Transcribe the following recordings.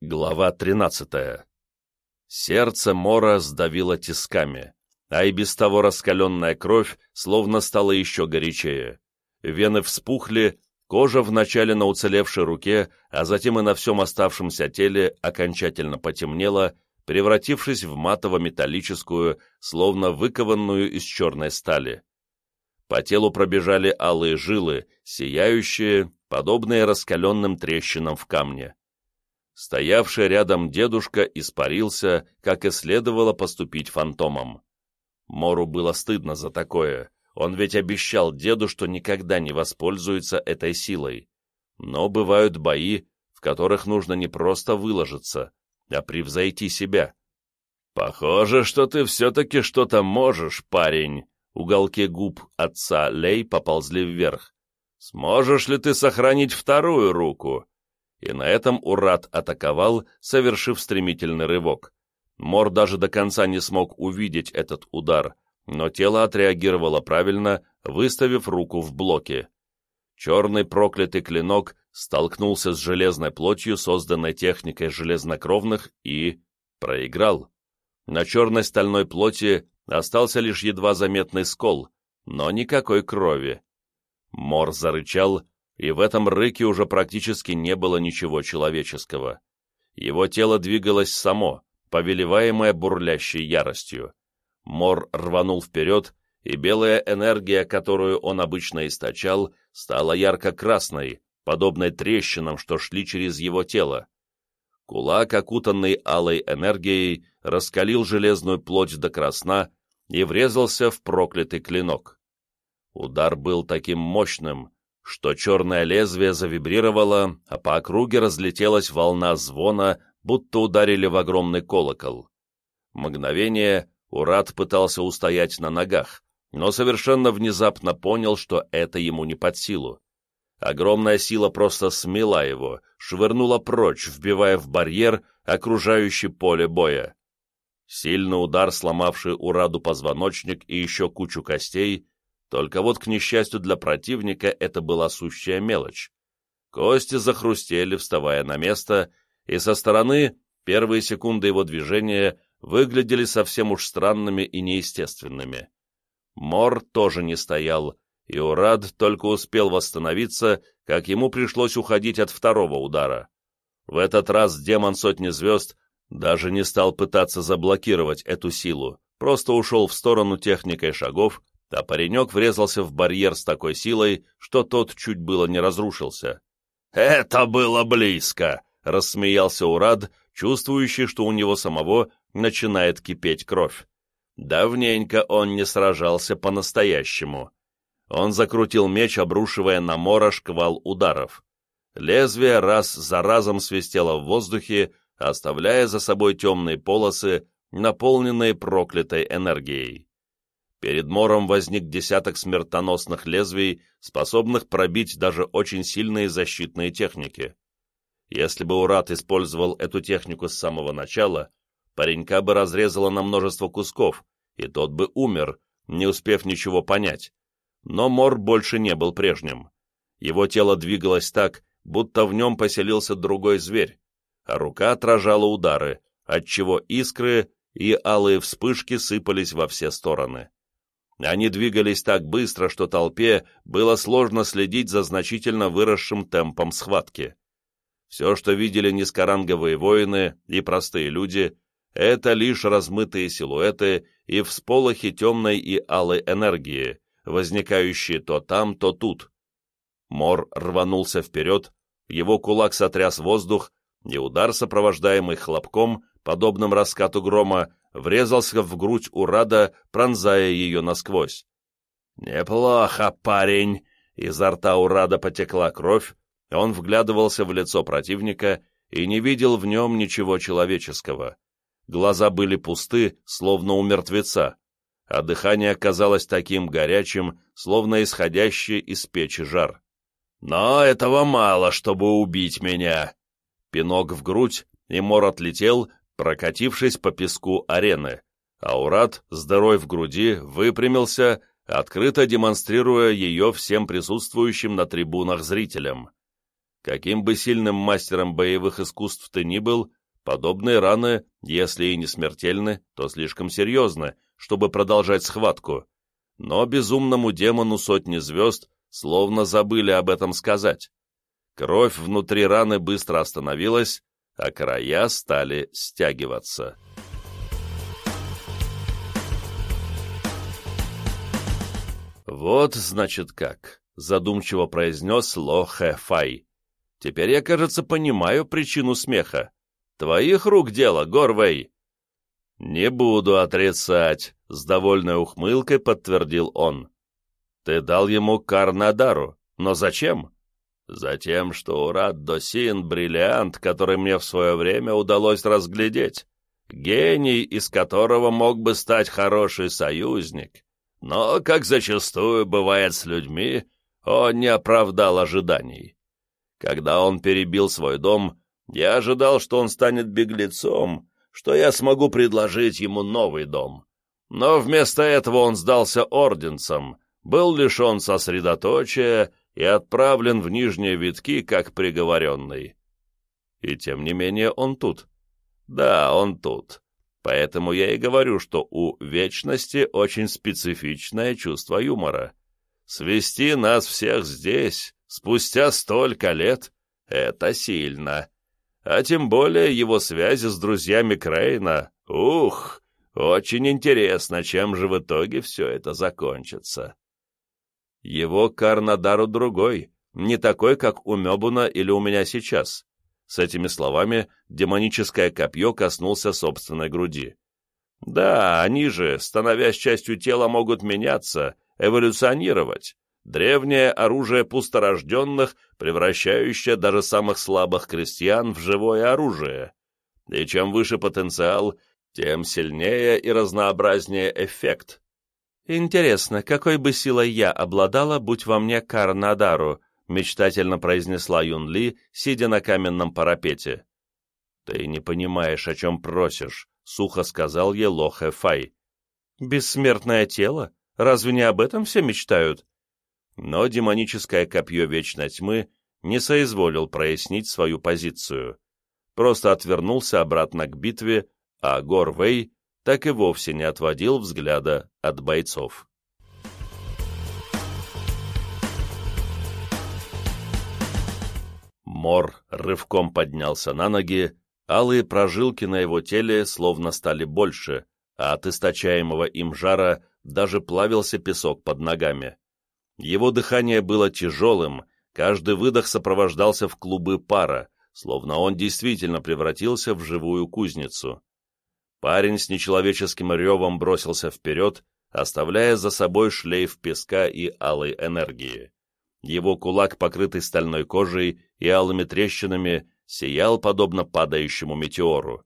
Глава 13. Сердце Мора сдавило тисками, а и без того раскаленная кровь словно стала еще горячее. Вены вспухли, кожа вначале на уцелевшей руке, а затем и на всем оставшемся теле окончательно потемнела, превратившись в матово-металлическую, словно выкованную из черной стали. По телу пробежали алые жилы, сияющие, подобные раскаленным трещинам в камне. Стоявший рядом дедушка испарился, как и следовало поступить фантомом. Мору было стыдно за такое, он ведь обещал деду, что никогда не воспользуется этой силой. Но бывают бои, в которых нужно не просто выложиться, а превзойти себя. «Похоже, что ты все-таки что-то можешь, парень!» Уголки губ отца Лей поползли вверх. «Сможешь ли ты сохранить вторую руку?» И на этом Урат атаковал, совершив стремительный рывок. Мор даже до конца не смог увидеть этот удар, но тело отреагировало правильно, выставив руку в блоке. Черный проклятый клинок столкнулся с железной плотью, созданной техникой железнокровных, и проиграл. На черной стальной плоти остался лишь едва заметный скол, но никакой крови. Мор зарычал, и в этом рыке уже практически не было ничего человеческого. Его тело двигалось само, повелеваемое бурлящей яростью. Мор рванул вперед, и белая энергия, которую он обычно источал, стала ярко-красной, подобной трещинам, что шли через его тело. Кулак, окутанный алой энергией, раскалил железную плоть до красна и врезался в проклятый клинок. Удар был таким мощным, что черное лезвие завибрировало, а по округе разлетелась волна звона, будто ударили в огромный колокол. Мгновение Урат пытался устоять на ногах, но совершенно внезапно понял, что это ему не под силу. Огромная сила просто смела его, швырнула прочь, вбивая в барьер, окружающий поле боя. Сильный удар, сломавший Ураду позвоночник и еще кучу костей, только вот, к несчастью для противника, это была сущая мелочь. Кости захрустели, вставая на место, и со стороны первые секунды его движения выглядели совсем уж странными и неестественными. Мор тоже не стоял, и Урад только успел восстановиться, как ему пришлось уходить от второго удара. В этот раз демон сотни звезд даже не стал пытаться заблокировать эту силу, просто ушел в сторону техникой шагов, а паренек врезался в барьер с такой силой, что тот чуть было не разрушился. «Это было близко!» — рассмеялся Урад, чувствующий, что у него самого начинает кипеть кровь. Давненько он не сражался по-настоящему. Он закрутил меч, обрушивая на Мора шквал ударов. Лезвие раз за разом свистело в воздухе, оставляя за собой темные полосы, наполненные проклятой энергией. Перед Мором возник десяток смертоносных лезвий, способных пробить даже очень сильные защитные техники. Если бы Урат использовал эту технику с самого начала, паренька бы разрезало на множество кусков, и тот бы умер, не успев ничего понять. Но Мор больше не был прежним. Его тело двигалось так, будто в нем поселился другой зверь, а рука отражала удары, отчего искры и алые вспышки сыпались во все стороны. Они двигались так быстро, что толпе было сложно следить за значительно выросшим темпом схватки. Все, что видели низкоранговые воины и простые люди, это лишь размытые силуэты и всполохи темной и алой энергии, возникающие то там, то тут. Мор рванулся вперед, его кулак сотряс воздух, и удар, сопровождаемый хлопком, подобным раскату грома, врезался в грудь Урада, пронзая ее насквозь. «Неплохо, парень!» Изо рта Урада потекла кровь, он вглядывался в лицо противника и не видел в нем ничего человеческого. Глаза были пусты, словно у мертвеца, а дыхание казалось таким горячим, словно исходящий из печи жар. «Но этого мало, чтобы убить меня!» Пинок в грудь, и Мор отлетел, прокатившись по песку арены. Аурат, здоровый в груди, выпрямился, открыто демонстрируя ее всем присутствующим на трибунах зрителям. Каким бы сильным мастером боевых искусств ты ни был, подобные раны, если и не смертельны, то слишком серьезны, чтобы продолжать схватку. Но безумному демону сотни звезд словно забыли об этом сказать. Кровь внутри раны быстро остановилась, а края стали стягиваться. «Вот, значит, как», — задумчиво произнес Ло Хэ Фай. «Теперь я, кажется, понимаю причину смеха. Твоих рук дело, Горвей!» «Не буду отрицать», — с довольной ухмылкой подтвердил он. «Ты дал ему Карнадару, но зачем?» «Затем, что Урат Досин — бриллиант, который мне в свое время удалось разглядеть, гений, из которого мог бы стать хороший союзник, но, как зачастую бывает с людьми, он не оправдал ожиданий. Когда он перебил свой дом, я ожидал, что он станет беглецом, что я смогу предложить ему новый дом. Но вместо этого он сдался орденцам, был лишен сосредоточия и отправлен в нижние витки, как приговоренный. И тем не менее он тут. Да, он тут. Поэтому я и говорю, что у вечности очень специфичное чувство юмора. Свести нас всех здесь, спустя столько лет, это сильно. А тем более его связи с друзьями Крейна. Ух, очень интересно, чем же в итоге все это закончится. Его Карнадару другой, не такой, как у Мебуна или у меня сейчас. С этими словами демоническое копье коснулся собственной груди. Да, они же, становясь частью тела, могут меняться, эволюционировать. Древнее оружие пусторожденных, превращающее даже самых слабых крестьян в живое оружие. И чем выше потенциал, тем сильнее и разнообразнее эффект. Интересно, какой бы силой я обладала, будь во мне Карнадару, мечтательно произнесла Юн Ли, сидя на каменном парапете. «Ты не понимаешь, о чем просишь», — сухо сказал ей Лохэ Фай. «Бессмертное тело? Разве не об этом все мечтают?» Но демоническое копье Вечной Тьмы не соизволил прояснить свою позицию. Просто отвернулся обратно к битве, а Гор Вэй так и вовсе не отводил взгляда от бойцов. Мор рывком поднялся на ноги, алые прожилки на его теле словно стали больше, а от источаемого им жара даже плавился песок под ногами. Его дыхание было тяжелым, каждый выдох сопровождался в клубы пара, словно он действительно превратился в живую кузницу. Парень с нечеловеческим ревом бросился вперед, оставляя за собой шлейф песка и алой энергии. Его кулак, покрытый стальной кожей и алыми трещинами, сиял подобно падающему метеору.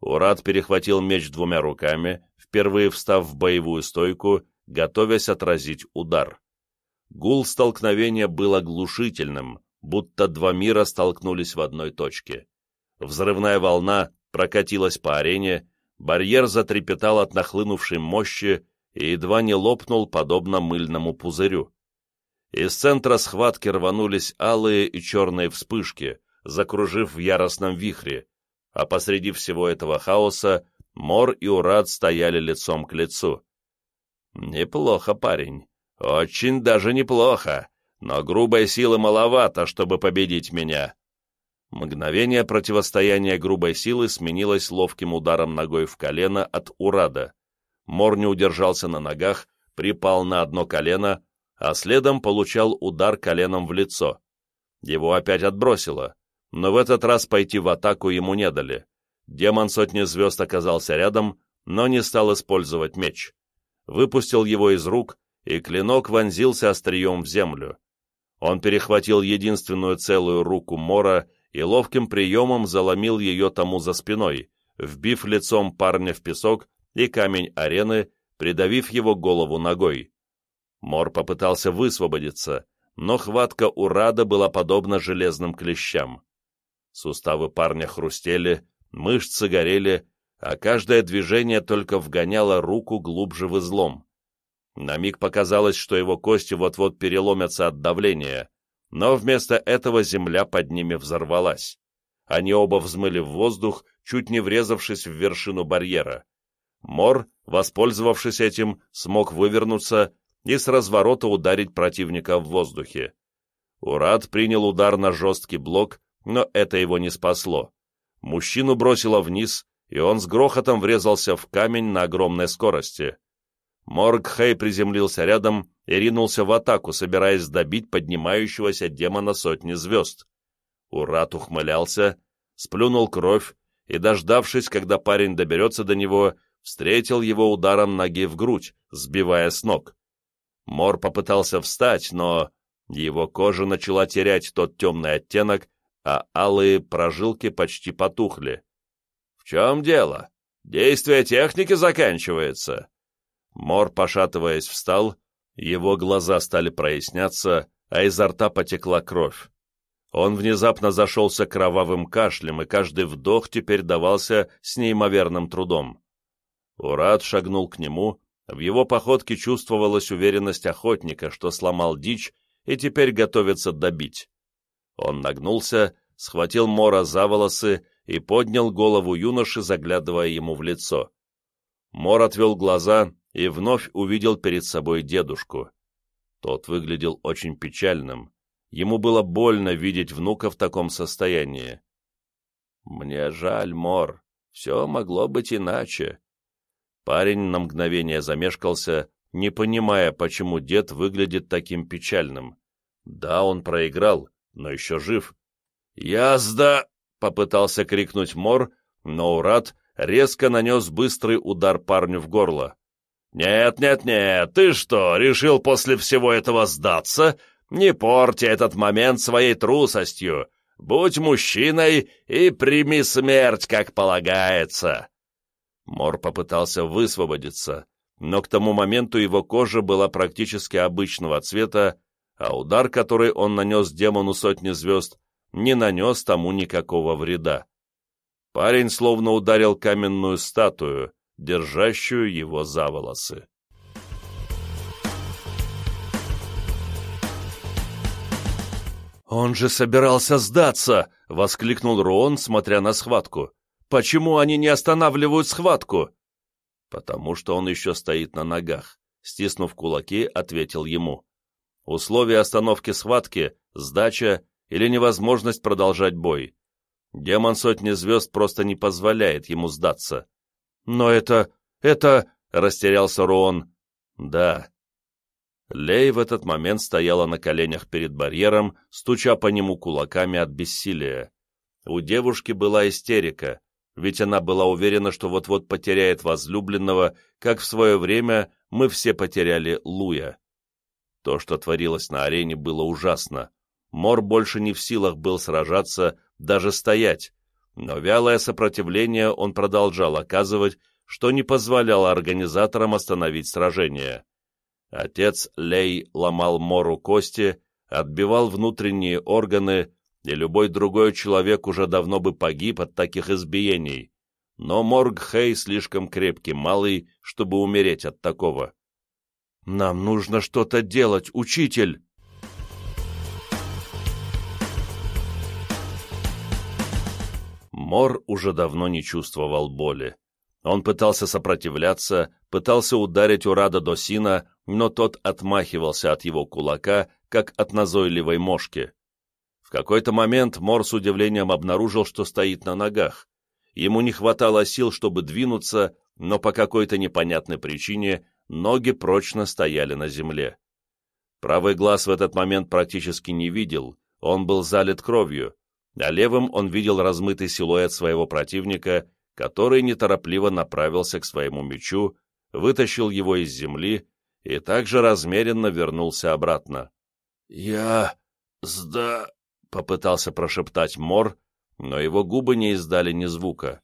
Урат перехватил меч двумя руками, впервые встав в боевую стойку, готовясь отразить удар. Гул столкновения был оглушительным, будто два мира столкнулись в одной точке. Взрывная волна прокатилась по арене, барьер затрепетал от нахлынувшей мощи и едва не лопнул, подобно мыльному пузырю. Из центра схватки рванулись алые и черные вспышки, закружив в яростном вихре, а посреди всего этого хаоса Мор и Урад стояли лицом к лицу. «Неплохо, парень. Очень даже неплохо. Но грубой силы маловато, чтобы победить меня». Мгновение противостояния грубой силы сменилось ловким ударом ногой в колено от Урада. Мор не удержался на ногах, припал на одно колено, а следом получал удар коленом в лицо. Его опять отбросило, но в этот раз пойти в атаку ему не дали. Демон сотни звезд оказался рядом, но не стал использовать меч. Выпустил его из рук, и клинок вонзился острием в землю. Он перехватил единственную целую руку Мора и ловким приемом заломил ее тому за спиной, вбив лицом парня в песок и камень арены, придавив его голову ногой. Мор попытался высвободиться, но хватка у Рада была подобна железным клещам. Суставы парня хрустели, мышцы горели, а каждое движение только вгоняло руку глубже в излом. На миг показалось, что его кости вот-вот переломятся от давления, но вместо этого земля под ними взорвалась. Они оба взмыли в воздух, чуть не врезавшись в вершину барьера. Мор, воспользовавшись этим, смог вывернуться и с разворота ударить противника в воздухе. Урат принял удар на жесткий блок, но это его не спасло. Мужчину бросило вниз, и он с грохотом врезался в камень на огромной скорости. Морг Хей приземлился рядом и ринулся в атаку, собираясь добить поднимающегося демона сотни звезд. Урат ухмылялся, сплюнул кровь и, дождавшись, когда парень доберется до него, встретил его ударом ноги в грудь, сбивая с ног. Мор попытался встать, но его кожа начала терять тот темный оттенок, а алые прожилки почти потухли. «В чем дело? Действие техники заканчивается!» Мор, пошатываясь, встал, его глаза стали проясняться, а изо рта потекла кровь. Он внезапно зашелся кровавым кашлем, и каждый вдох теперь давался с неимоверным трудом. Урат шагнул к нему, в его походке чувствовалась уверенность охотника, что сломал дичь и теперь готовится добить. Он нагнулся, схватил Мора за волосы и поднял голову юноши, заглядывая ему в лицо. Мор отвел глаза и вновь увидел перед собой дедушку. Тот выглядел очень печальным. Ему было больно видеть внука в таком состоянии. «Мне жаль, Мор. Все могло быть иначе». Парень на мгновение замешкался, не понимая, почему дед выглядит таким печальным. Да, он проиграл, но еще жив. «Язда!» — попытался крикнуть Мор, но Урат резко нанес быстрый удар парню в горло. «Нет, нет, нет, ты что, решил после всего этого сдаться? Не порти этот момент своей трусостью. Будь мужчиной и прими смерть, как полагается!» Мор попытался высвободиться, но к тому моменту его кожа была практически обычного цвета, а удар, который он нанес демону сотни звезд, не нанес тому никакого вреда. Парень словно ударил каменную статую, держащую его за волосы. «Он же собирался сдаться!» — воскликнул Руон, смотря на схватку. «Почему они не останавливают схватку?» «Потому что он еще стоит на ногах», — стиснув кулаки, ответил ему. «Условия остановки схватки — сдача или невозможность продолжать бой. Демон сотни звезд просто не позволяет ему сдаться. «Но это... это...» — растерялся Роон. «Да». Лей в этот момент стояла на коленях перед барьером, стуча по нему кулаками от бессилия. У девушки была истерика, ведь она была уверена, что вот-вот потеряет возлюбленного, как в свое время мы все потеряли Луя. То, что творилось на арене, было ужасно. Мор больше не в силах был сражаться, даже стоять, но вялое сопротивление он продолжал оказывать, что не позволяло организаторам остановить сражение. Отец Лей ломал Мору кости, отбивал внутренние органы, и любой другой человек уже давно бы погиб от таких избиений. Но Морг Хей слишком крепкий, малый, чтобы умереть от такого. «Нам нужно что-то делать, учитель!» Мор уже давно не чувствовал боли. Он пытался сопротивляться, пытался ударить Урада Досина, но тот отмахивался от его кулака, как от назойливой мошки. В какой-то момент Мор с удивлением обнаружил, что стоит на ногах. Ему не хватало сил, чтобы двинуться, но по какой-то непонятной причине ноги прочно стояли на земле. Правый глаз в этот момент практически не видел, он был залит кровью, а левым он видел размытый силуэт своего противника, который неторопливо направился к своему мечу, вытащил его из земли и также размеренно вернулся обратно. «Я... сда...» — попытался прошептать Мор, но его губы не издали ни звука.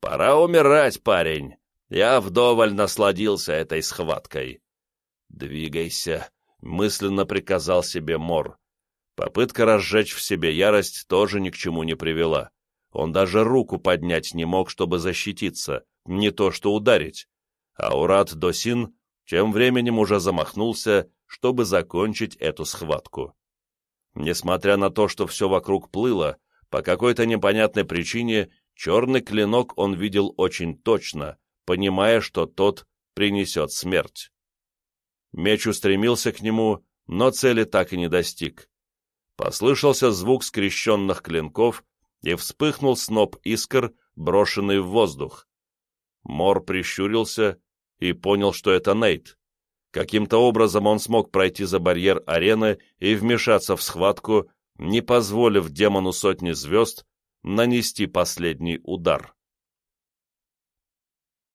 «Пора умирать, парень! Я вдоволь насладился этой схваткой!» «Двигайся!» — мысленно приказал себе Мор. Попытка разжечь в себе ярость тоже ни к чему не привела. Он даже руку поднять не мог, чтобы защититься, не то что ударить. А Урат Досин тем временем уже замахнулся, чтобы закончить эту схватку. Несмотря на то, что все вокруг плыло, по какой-то непонятной причине черный клинок он видел очень точно, понимая, что тот принесет смерть. Меч устремился к нему, но цели так и не достиг. Послышался звук скрещенных клинков, и вспыхнул сноп искр, брошенный в воздух. Мор прищурился и понял, что это Нейт. Каким-то образом он смог пройти за барьер арены и вмешаться в схватку, не позволив демону сотни звезд нанести последний удар.